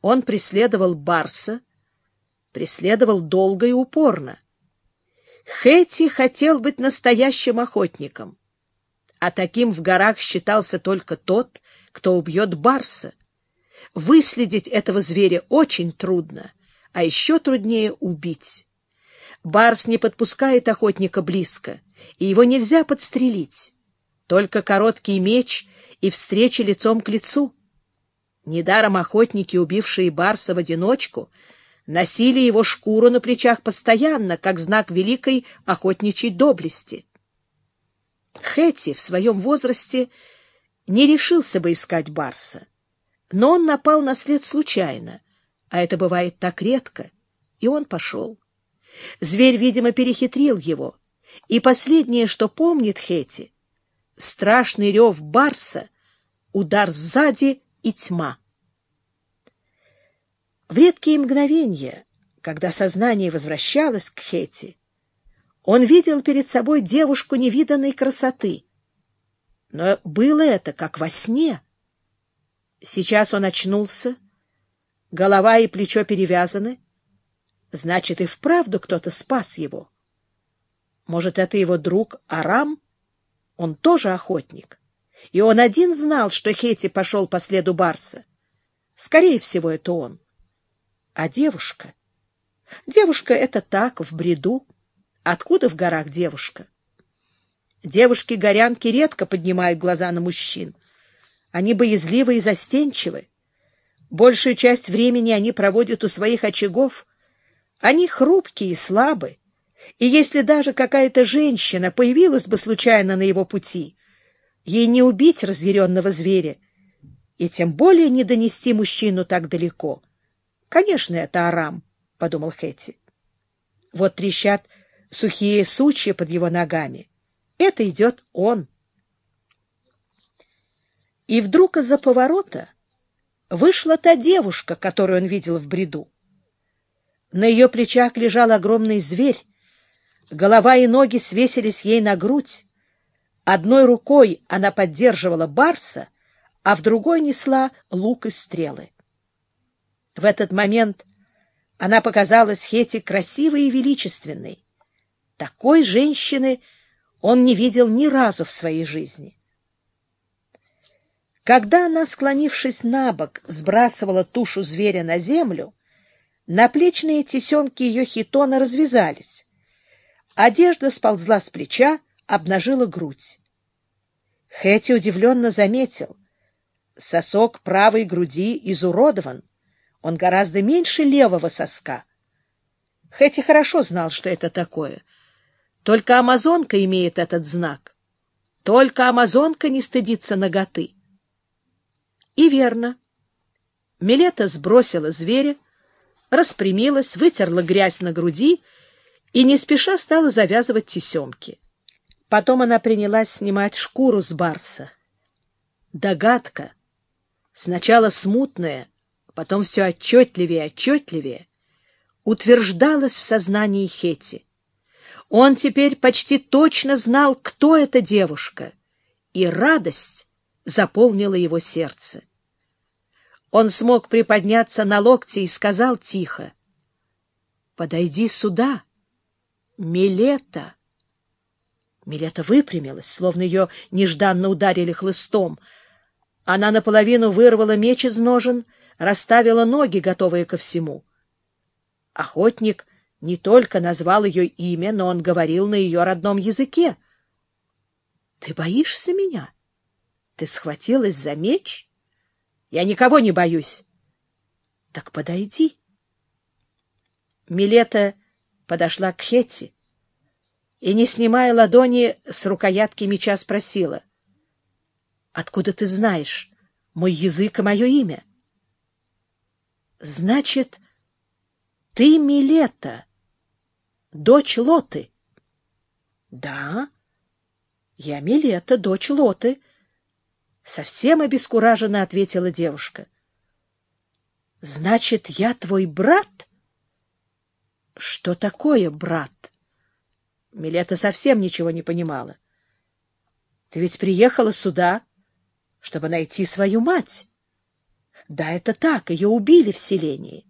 Он преследовал барса, преследовал долго и упорно. Хэти хотел быть настоящим охотником, а таким в горах считался только тот, кто убьет барса. Выследить этого зверя очень трудно, а еще труднее убить. Барс не подпускает охотника близко, и его нельзя подстрелить. Только короткий меч и встреча лицом к лицу. Недаром охотники, убившие барса в одиночку, носили его шкуру на плечах постоянно, как знак великой охотничьей доблести. Хэти в своем возрасте не решился бы искать барса, но он напал на след случайно, а это бывает так редко, и он пошел. Зверь, видимо, перехитрил его, и последнее, что помнит Хэти, страшный рев барса, удар сзади и тьма. В редкие мгновения, когда сознание возвращалось к Хэти, он видел перед собой девушку невиданной красоты. Но было это как во сне. Сейчас он очнулся, голова и плечо перевязаны. Значит, и вправду кто-то спас его. Может, это его друг Арам? Он тоже охотник. И он один знал, что Хети пошел по следу Барса. Скорее всего, это он. А девушка? Девушка — это так, в бреду. Откуда в горах девушка? Девушки-горянки редко поднимают глаза на мужчин. Они боязливы и застенчивы. Большую часть времени они проводят у своих очагов. Они хрупкие и слабы. И если даже какая-то женщина появилась бы случайно на его пути, ей не убить разъяренного зверя, и тем более не донести мужчину так далеко. Конечно, это Арам, — подумал Хэти. Вот трещат сухие сучья под его ногами. Это идет он. И вдруг из-за поворота вышла та девушка, которую он видел в бреду. На ее плечах лежал огромный зверь, голова и ноги свесились ей на грудь. Одной рукой она поддерживала барса, а в другой несла лук и стрелы. В этот момент она показалась Хете красивой и величественной. Такой женщины он не видел ни разу в своей жизни. Когда она, склонившись на бок, сбрасывала тушу зверя на землю, наплечные тесемки ее хитона развязались. Одежда сползла с плеча, обнажила грудь. Хэти удивленно заметил. Сосок правой груди изуродован. Он гораздо меньше левого соска. Хэти хорошо знал, что это такое. Только амазонка имеет этот знак. Только амазонка не стыдится ноготы. И верно. Милета сбросила зверя, распрямилась, вытерла грязь на груди и не спеша стала завязывать тесемки. Потом она принялась снимать шкуру с барса. Догадка, сначала смутная, потом все отчетливее и отчетливее, утверждалась в сознании Хети. Он теперь почти точно знал, кто эта девушка, и радость заполнила его сердце. Он смог приподняться на локте и сказал тихо, «Подойди сюда, Милета». Милета выпрямилась, словно ее нежданно ударили хлыстом. Она наполовину вырвала меч из ножен, расставила ноги, готовые ко всему. Охотник не только назвал ее имя, но он говорил на ее родном языке. — Ты боишься меня? Ты схватилась за меч? Я никого не боюсь. Так подойди. Милета подошла к Хетти и, не снимая ладони с рукоятки меча, спросила. — Откуда ты знаешь мой язык и мое имя? — Значит, ты Милета, дочь Лоты. — Да, я Милета, дочь Лоты, Совсем обескураженно ответила девушка. — Значит, я твой брат? — Что такое брат? Милета совсем ничего не понимала. — Ты ведь приехала сюда, чтобы найти свою мать. Да, это так, ее убили в селении.